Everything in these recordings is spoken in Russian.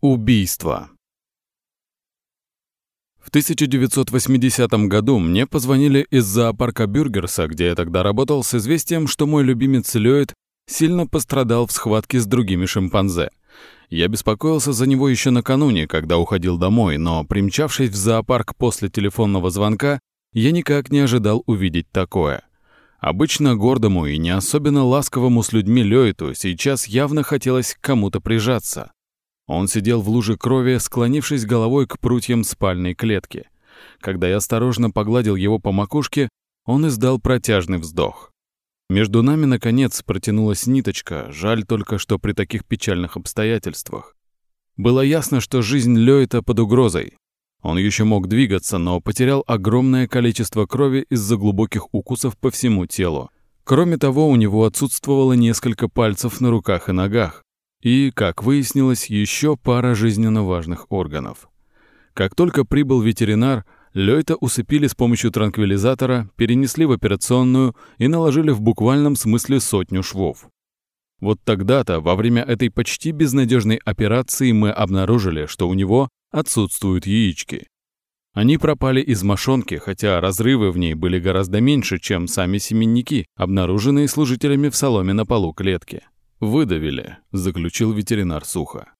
Убийство. В 1980 году мне позвонили из зоопарка Бюргерса, где я тогда работал, с известием, что мой любимец Лёйд сильно пострадал в схватке с другими шимпанзе. Я беспокоился за него еще накануне, когда уходил домой, но, примчавшись в зоопарк после телефонного звонка, я никак не ожидал увидеть такое. Обычно гордому и не особенно ласковому с людьми Лёйту сейчас явно хотелось кому-то прижаться. Он сидел в луже крови, склонившись головой к прутьям спальной клетки. Когда я осторожно погладил его по макушке, он издал протяжный вздох. Между нами, наконец, протянулась ниточка, жаль только, что при таких печальных обстоятельствах. Было ясно, что жизнь Лёйта под угрозой. Он еще мог двигаться, но потерял огромное количество крови из-за глубоких укусов по всему телу. Кроме того, у него отсутствовало несколько пальцев на руках и ногах, и, как выяснилось, еще пара жизненно важных органов. Как только прибыл ветеринар, Лёйта усыпили с помощью транквилизатора, перенесли в операционную и наложили в буквальном смысле сотню швов. Вот тогда-то, во время этой почти безнадежной операции, мы обнаружили, что у него отсутствуют яички. Они пропали из мошонки, хотя разрывы в ней были гораздо меньше, чем сами семенники, обнаруженные служителями в соломе на полу клетки. «Выдавили», — заключил ветеринар сухо.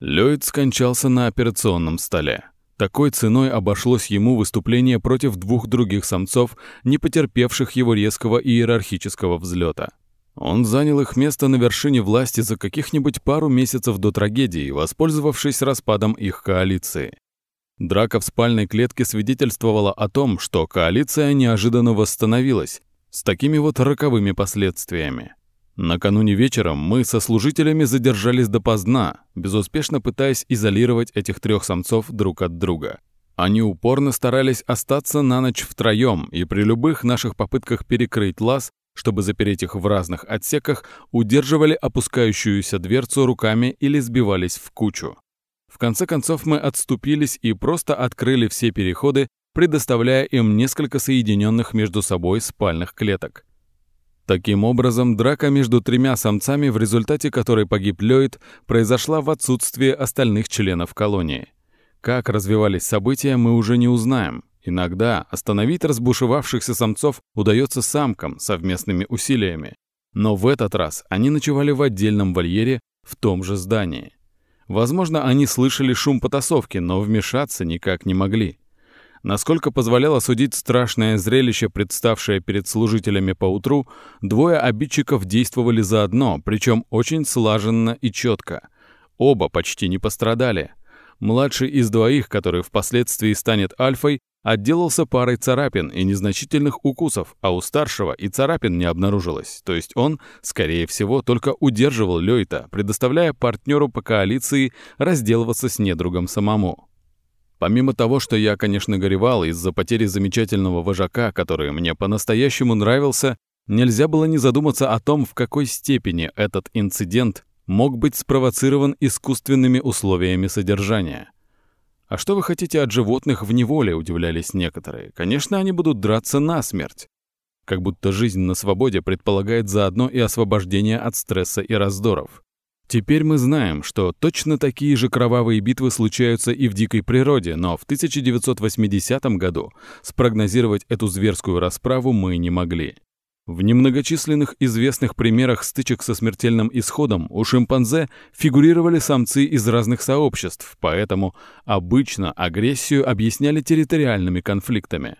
Ллойд скончался на операционном столе. Такой ценой обошлось ему выступление против двух других самцов, не потерпевших его резкого иерархического взлета. Он занял их место на вершине власти за каких-нибудь пару месяцев до трагедии, воспользовавшись распадом их коалиции. Драка в спальной клетке свидетельствовала о том, что коалиция неожиданно восстановилась, с такими вот роковыми последствиями. Накануне вечером мы со служителями задержались допоздна, безуспешно пытаясь изолировать этих трех самцов друг от друга. Они упорно старались остаться на ночь втроем, и при любых наших попытках перекрыть лаз, чтобы запереть их в разных отсеках, удерживали опускающуюся дверцу руками или сбивались в кучу. В конце концов мы отступились и просто открыли все переходы, предоставляя им несколько соединенных между собой спальных клеток. Таким образом, драка между тремя самцами, в результате которой погиб Ллойд, произошла в отсутствие остальных членов колонии. Как развивались события, мы уже не узнаем. Иногда остановить разбушевавшихся самцов удается самкам совместными усилиями. Но в этот раз они ночевали в отдельном вольере в том же здании. Возможно, они слышали шум потасовки, но вмешаться никак не могли. Насколько позволяло судить страшное зрелище, представшее перед служителями поутру, двое обидчиков действовали заодно, причем очень слаженно и четко. Оба почти не пострадали. Младший из двоих, который впоследствии станет альфой, отделался парой царапин и незначительных укусов, а у старшего и царапин не обнаружилось, то есть он, скорее всего, только удерживал Лёйта, предоставляя партнеру по коалиции разделываться с недругом самому. Помимо того, что я, конечно, горевал из-за потери замечательного вожака, который мне по-настоящему нравился, нельзя было не задуматься о том, в какой степени этот инцидент мог быть спровоцирован искусственными условиями содержания. «А что вы хотите от животных в неволе?» – удивлялись некоторые. «Конечно, они будут драться насмерть». Как будто жизнь на свободе предполагает заодно и освобождение от стресса и раздоров. Теперь мы знаем, что точно такие же кровавые битвы случаются и в дикой природе, но в 1980 году спрогнозировать эту зверскую расправу мы не могли. В немногочисленных известных примерах стычек со смертельным исходом у шимпанзе фигурировали самцы из разных сообществ, поэтому обычно агрессию объясняли территориальными конфликтами.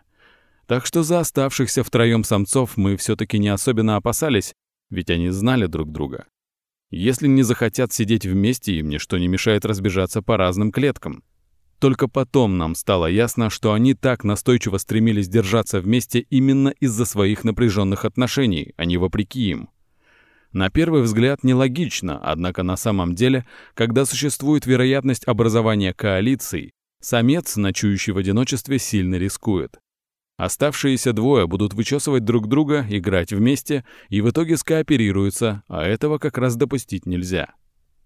Так что за оставшихся втроем самцов мы все-таки не особенно опасались, ведь они знали друг друга. Если не захотят сидеть вместе, им ничто не мешает разбежаться по разным клеткам. Только потом нам стало ясно, что они так настойчиво стремились держаться вместе именно из-за своих напряженных отношений, а не вопреки им. На первый взгляд нелогично, однако на самом деле, когда существует вероятность образования коалиций, самец, ночующий в одиночестве, сильно рискует. Оставшиеся двое будут вычесывать друг друга, играть вместе и в итоге скооперируются, а этого как раз допустить нельзя.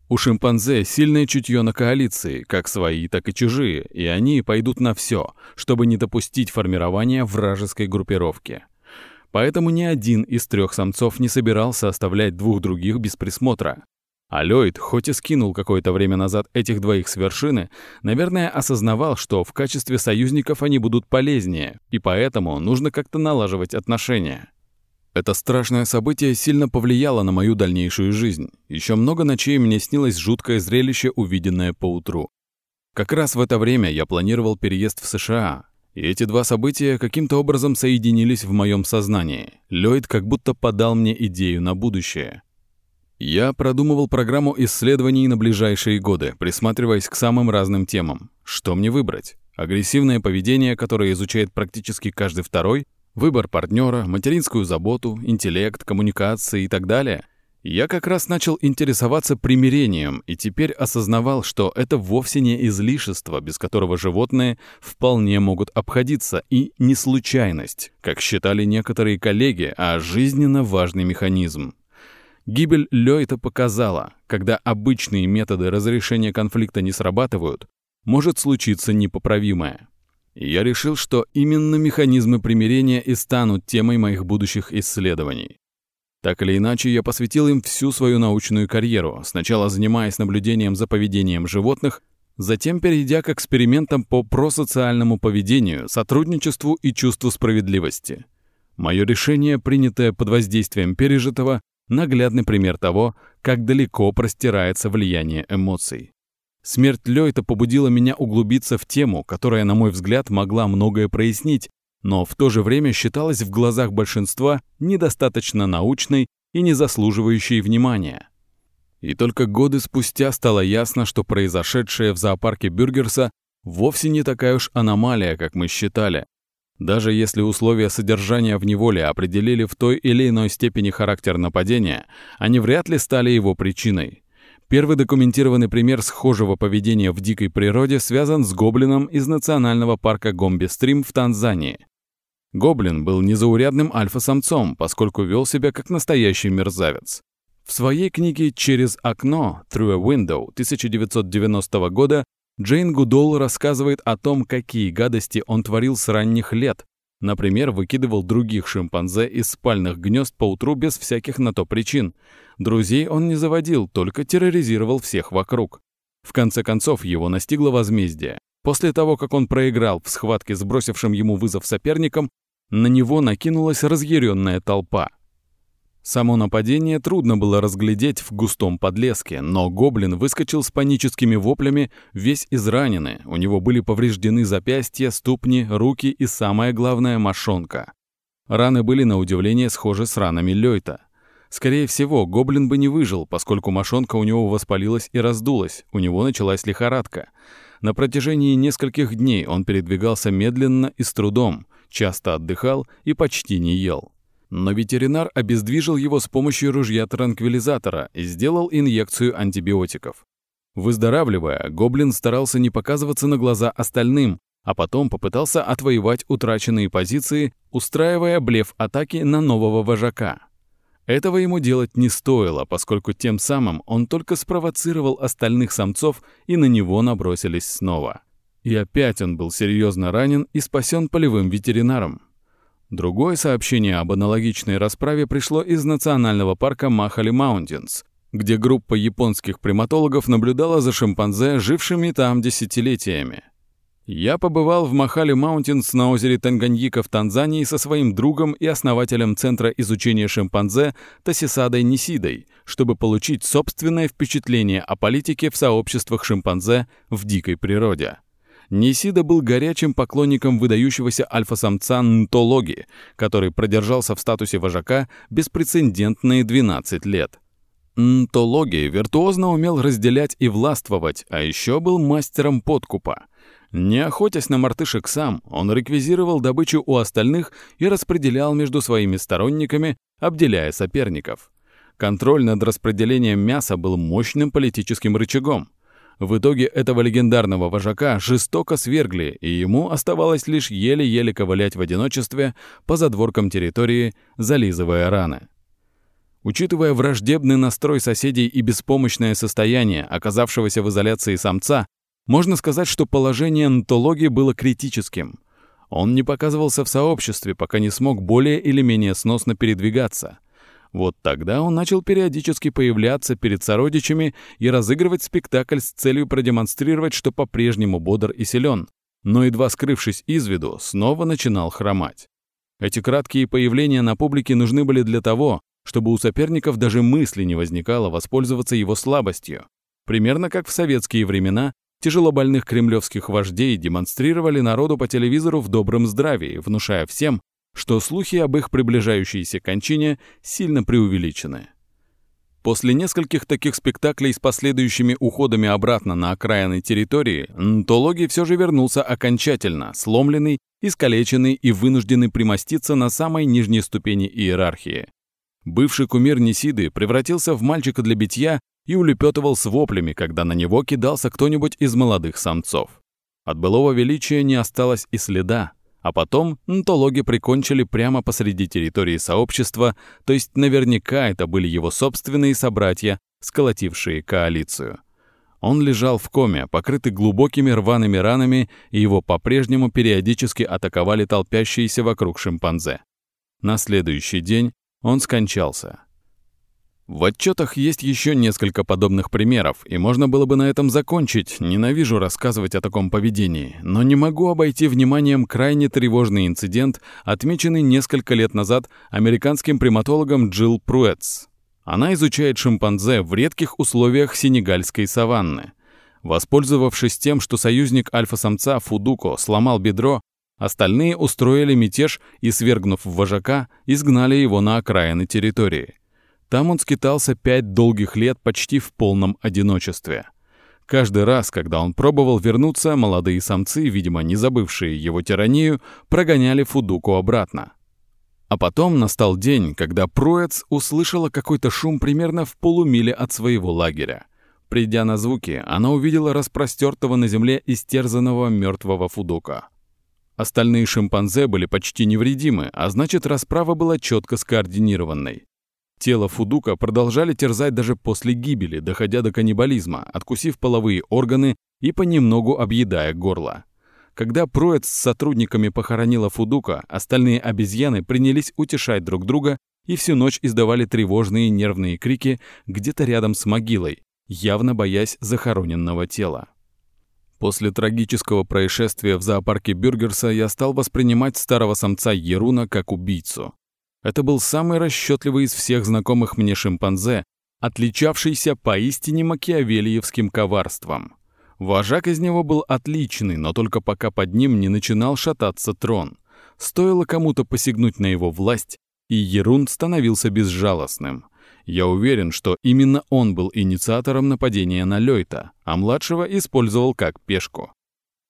У шимпанзе сильное чутье на коалиции, как свои, так и чужие, и они пойдут на все, чтобы не допустить формирования вражеской группировки. Поэтому ни один из трех самцов не собирался оставлять двух других без присмотра. А Ллойд, хоть и скинул какое-то время назад этих двоих с вершины, наверное, осознавал, что в качестве союзников они будут полезнее, и поэтому нужно как-то налаживать отношения. Это страшное событие сильно повлияло на мою дальнейшую жизнь. Еще много ночей мне снилось жуткое зрелище, увиденное поутру. Как раз в это время я планировал переезд в США, и эти два события каким-то образом соединились в моем сознании. Ллойд как будто подал мне идею на будущее. Я продумывал программу исследований на ближайшие годы, присматриваясь к самым разным темам. Что мне выбрать? Агрессивное поведение, которое изучает практически каждый второй, выбор партнера, материнскую заботу, интеллект, коммуникации и так далее. Я как раз начал интересоваться примирением и теперь осознавал, что это вовсе не излишество, без которого животные вполне могут обходиться, и не случайность, как считали некоторые коллеги, а жизненно важный механизм. Гибель Лёйта показала, когда обычные методы разрешения конфликта не срабатывают, может случиться непоправимое. Я решил, что именно механизмы примирения и станут темой моих будущих исследований. Так или иначе, я посвятил им всю свою научную карьеру, сначала занимаясь наблюдением за поведением животных, затем перейдя к экспериментам по просоциальному поведению, сотрудничеству и чувству справедливости. Мое решение, принятое под воздействием пережитого, наглядный пример того, как далеко простирается влияние эмоций. Смерть Лёйта побудила меня углубиться в тему, которая, на мой взгляд, могла многое прояснить, но в то же время считалась в глазах большинства недостаточно научной и не заслуживающей внимания. И только годы спустя стало ясно, что произошедшее в зоопарке Бюргерса вовсе не такая уж аномалия, как мы считали, даже если условия содержания в неволе определили в той или иной степени характер нападения, они вряд ли стали его причиной. Первый документированный пример схожего поведения в дикой природе связан с гоблином из национального парка Гомбе-Стрим в Танзании. Гоблин был незаурядным альфа-самцом, поскольку вел себя как настоящий мерзавец. В своей книге «Через окно» «Through a Window» 1990 года Джейн Гудол рассказывает о том, какие гадости он творил с ранних лет. Например, выкидывал других шимпанзе из спальных гнезд по утру без всяких на то причин. Друзей он не заводил, только терроризировал всех вокруг. В конце концов, его настигло возмездие. После того, как он проиграл в схватке с бросившим ему вызов соперником, на него накинулась разъяренная толпа. Само нападение трудно было разглядеть в густом подлеске, но гоблин выскочил с паническими воплями, весь израненный, у него были повреждены запястья, ступни, руки и, самое главное, мошонка. Раны были, на удивление, схожи с ранами Лёйта. Скорее всего, гоблин бы не выжил, поскольку мошонка у него воспалилась и раздулась, у него началась лихорадка. На протяжении нескольких дней он передвигался медленно и с трудом, часто отдыхал и почти не ел. Но ветеринар обездвижил его с помощью ружья-транквилизатора и сделал инъекцию антибиотиков. Выздоравливая, гоблин старался не показываться на глаза остальным, а потом попытался отвоевать утраченные позиции, устраивая блеф-атаки на нового вожака. Этого ему делать не стоило, поскольку тем самым он только спровоцировал остальных самцов и на него набросились снова. И опять он был серьезно ранен и спасен полевым ветеринаром. Другое сообщение об аналогичной расправе пришло из национального парка Mahale Mountains, где группа японских приматологов наблюдала за шимпанзе, жившими там десятилетиями. Я побывал в Mahale Mountains на озере Танганьика в Танзании со своим другом и основателем Центра изучения шимпанзе Тасисадой Нисидой, чтобы получить собственное впечатление о политике в сообществах шимпанзе в дикой природе. Нисида был горячим поклонником выдающегося альфа-самца Нтологи, который продержался в статусе вожака беспрецедентные 12 лет. Нтологи виртуозно умел разделять и властвовать, а еще был мастером подкупа. Не охотясь на мартышек сам, он реквизировал добычу у остальных и распределял между своими сторонниками, обделяя соперников. Контроль над распределением мяса был мощным политическим рычагом. В итоге этого легендарного вожака жестоко свергли, и ему оставалось лишь еле-еле ковылять в одиночестве по задворкам территории, зализывая раны. Учитывая враждебный настрой соседей и беспомощное состояние оказавшегося в изоляции самца, можно сказать, что положение нтологии было критическим. Он не показывался в сообществе, пока не смог более или менее сносно передвигаться. Вот тогда он начал периодически появляться перед сородичами и разыгрывать спектакль с целью продемонстрировать, что по-прежнему бодр и силен, но едва скрывшись из виду, снова начинал хромать. Эти краткие появления на публике нужны были для того, чтобы у соперников даже мысли не возникало воспользоваться его слабостью. Примерно как в советские времена тяжелобольных кремлевских вождей демонстрировали народу по телевизору в добром здравии, внушая всем, что слухи об их приближающейся кончине сильно преувеличены. После нескольких таких спектаклей с последующими уходами обратно на окраины территории, Нтологи все же вернулся окончательно, сломленный, искалеченный и вынужденный примоститься на самой нижней ступени иерархии. Бывший кумир Несиды превратился в мальчика для битья и улепетывал с воплями, когда на него кидался кто-нибудь из молодых самцов. От былого величия не осталось и следа, а потом нтологи прикончили прямо посреди территории сообщества, то есть наверняка это были его собственные собратья, сколотившие коалицию. Он лежал в коме, покрытый глубокими рваными ранами, и его по-прежнему периодически атаковали толпящиеся вокруг шимпанзе. На следующий день он скончался. В отчетах есть еще несколько подобных примеров, и можно было бы на этом закончить. Ненавижу рассказывать о таком поведении, но не могу обойти вниманием крайне тревожный инцидент, отмеченный несколько лет назад американским приматологом Джилл Пруэтс. Она изучает шимпанзе в редких условиях сенегальской саванны. Воспользовавшись тем, что союзник альфа-самца Фудуко сломал бедро, остальные устроили мятеж и, свергнув вожака, изгнали его на окраины территории. Там он скитался пять долгих лет почти в полном одиночестве. Каждый раз, когда он пробовал вернуться, молодые самцы, видимо, не забывшие его тиранию, прогоняли Фудуку обратно. А потом настал день, когда Пруэц услышала какой-то шум примерно в полумиле от своего лагеря. Придя на звуки, она увидела распростертого на земле истерзанного мертвого Фудука. Остальные шимпанзе были почти невредимы, а значит, расправа была четко скоординированной. Тело Фудука продолжали терзать даже после гибели, доходя до каннибализма, откусив половые органы и понемногу объедая горло. Когда Проец с сотрудниками похоронила Фудука, остальные обезьяны принялись утешать друг друга и всю ночь издавали тревожные нервные крики где-то рядом с могилой, явно боясь захороненного тела. После трагического происшествия в зоопарке Бюргерса я стал воспринимать старого самца Еруна как убийцу. Это был самый расчетливый из всех знакомых мне шимпанзе, отличавшийся поистине макиавелиевским коварством. Вожак из него был отличный, но только пока под ним не начинал шататься трон. Стоило кому-то посягнуть на его власть, и Ерун становился безжалостным. Я уверен, что именно он был инициатором нападения на Лёйта, а младшего использовал как пешку.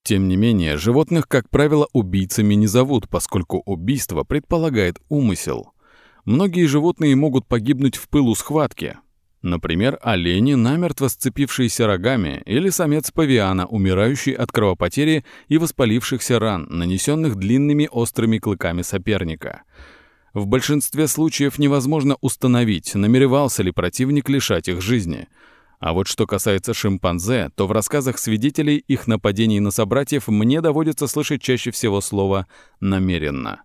Тем не менее, животных, как правило, убийцами не зовут, поскольку убийство предполагает умысел. Многие животные могут погибнуть в пылу схватки. Например, олени, намертво сцепившиеся рогами, или самец павиана, умирающий от кровопотери и воспалившихся ран, нанесенных длинными острыми клыками соперника. В большинстве случаев невозможно установить, намеревался ли противник лишать их жизни – а вот что касается шимпанзе, то в рассказах свидетелей их нападений на собратьев мне доводится слышать чаще всего слово «намеренно».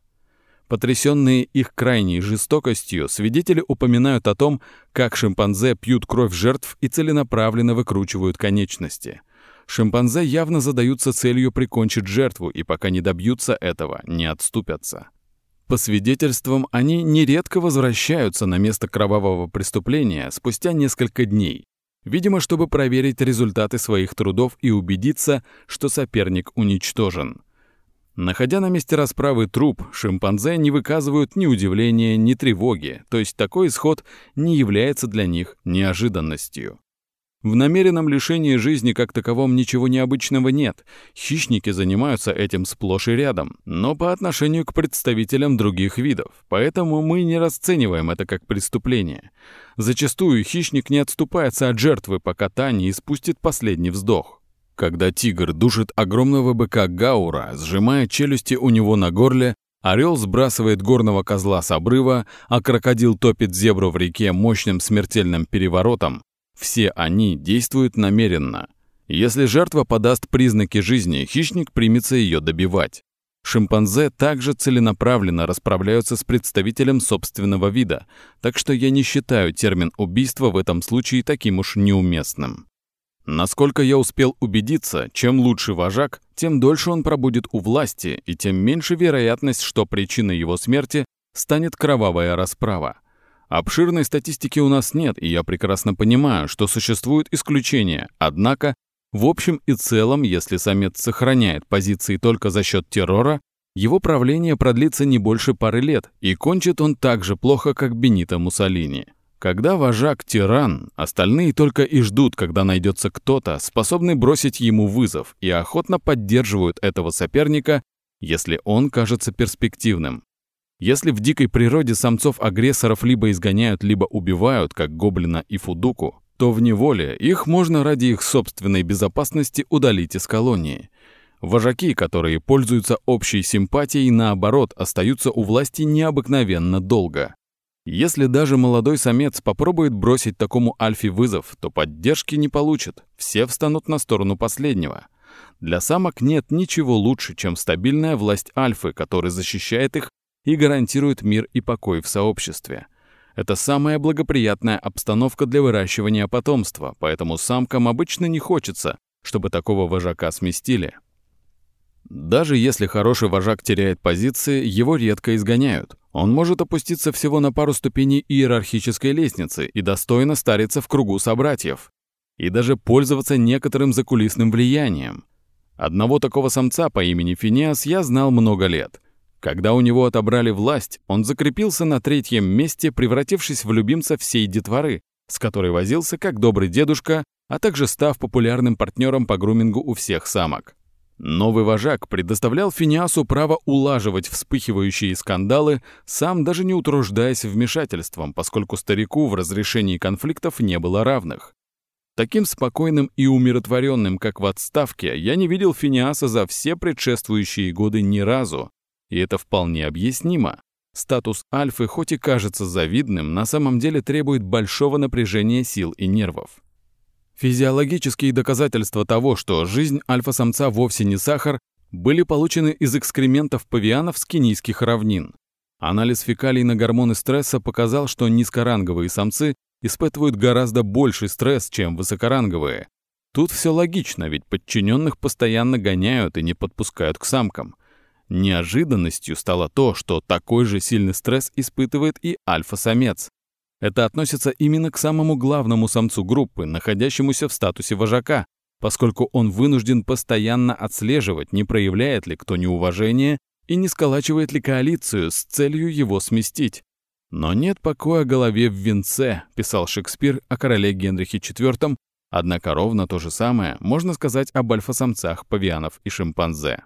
Потрясенные их крайней жестокостью, свидетели упоминают о том, как шимпанзе пьют кровь жертв и целенаправленно выкручивают конечности. Шимпанзе явно задаются целью прикончить жертву, и пока не добьются этого, не отступятся. По свидетельствам, они нередко возвращаются на место кровавого преступления спустя несколько дней, видимо, чтобы проверить результаты своих трудов и убедиться, что соперник уничтожен. Находя на месте расправы труп, шимпанзе не выказывают ни удивления, ни тревоги, то есть такой исход не является для них неожиданностью. В намеренном лишении жизни как таковом ничего необычного нет. Хищники занимаются этим сплошь и рядом, но по отношению к представителям других видов. Поэтому мы не расцениваем это как преступление. Зачастую хищник не отступается от жертвы, пока та не испустит последний вздох. Когда тигр душит огромного быка Гаура, сжимая челюсти у него на горле, Орел сбрасывает горного козла с обрыва, а крокодил топит зебру в реке мощным смертельным переворотом, все они действуют намеренно. Если жертва подаст признаки жизни, хищник примется ее добивать. Шимпанзе также целенаправленно расправляются с представителем собственного вида, так что я не считаю термин «убийство» в этом случае таким уж неуместным. Насколько я успел убедиться, чем лучше вожак, тем дольше он пробудет у власти, и тем меньше вероятность, что причиной его смерти станет кровавая расправа. Обширной статистики у нас нет, и я прекрасно понимаю, что существуют исключения, однако в общем и целом, если самец сохраняет позиции только за счет террора, его правление продлится не больше пары лет, и кончит он так же плохо, как Бенито Муссолини. Когда вожак тиран, остальные только и ждут, когда найдется кто-то, способный бросить ему вызов, и охотно поддерживают этого соперника, если он кажется перспективным. Если в дикой природе самцов-агрессоров либо изгоняют, либо убивают, как гоблина и фудуку, то в неволе их можно ради их собственной безопасности удалить из колонии. Вожаки, которые пользуются общей симпатией, наоборот, остаются у власти необыкновенно долго. Если даже молодой самец попробует бросить такому альфе вызов, то поддержки не получит, все встанут на сторону последнего. Для самок нет ничего лучше, чем стабильная власть альфы, который защищает их и гарантирует мир и покой в сообществе. Это самая благоприятная обстановка для выращивания потомства, поэтому самкам обычно не хочется, чтобы такого вожака сместили. Даже если хороший вожак теряет позиции, его редко изгоняют. Он может опуститься всего на пару ступеней иерархической лестницы и достойно стариться в кругу собратьев. И даже пользоваться некоторым закулисным влиянием. Одного такого самца по имени Финиас я знал много лет. Когда у него отобрали власть, он закрепился на третьем месте, превратившись в любимца всей детворы, с которой возился как добрый дедушка, а также став популярным партнером по грумингу у всех самок. Новый вожак предоставлял Финиасу право улаживать вспыхивающие скандалы, сам даже не утруждаясь вмешательством, поскольку старику в разрешении конфликтов не было равных. Таким спокойным и умиротворенным, как в отставке, я не видел Финиаса за все предшествующие годы ни разу, и это вполне объяснимо. Статус альфы, хоть и кажется завидным, на самом деле требует большого напряжения сил и нервов. Физиологические доказательства того, что жизнь альфа-самца вовсе не сахар, были получены из экскрементов павианов с кенийских равнин. Анализ фекалий на гормоны стресса показал, что низкоранговые самцы испытывают гораздо больший стресс, чем высокоранговые. Тут все логично, ведь подчиненных постоянно гоняют и не подпускают к самкам. Неожиданностью стало то, что такой же сильный стресс испытывает и альфа-самец. Это относится именно к самому главному самцу группы, находящемуся в статусе вожака, поскольку он вынужден постоянно отслеживать, не проявляет ли кто неуважение и не сколачивает ли коалицию с целью его сместить. «Но нет покоя голове в венце», — писал Шекспир о короле Генрихе IV, однако ровно то же самое можно сказать об альфа-самцах павианов и шимпанзе.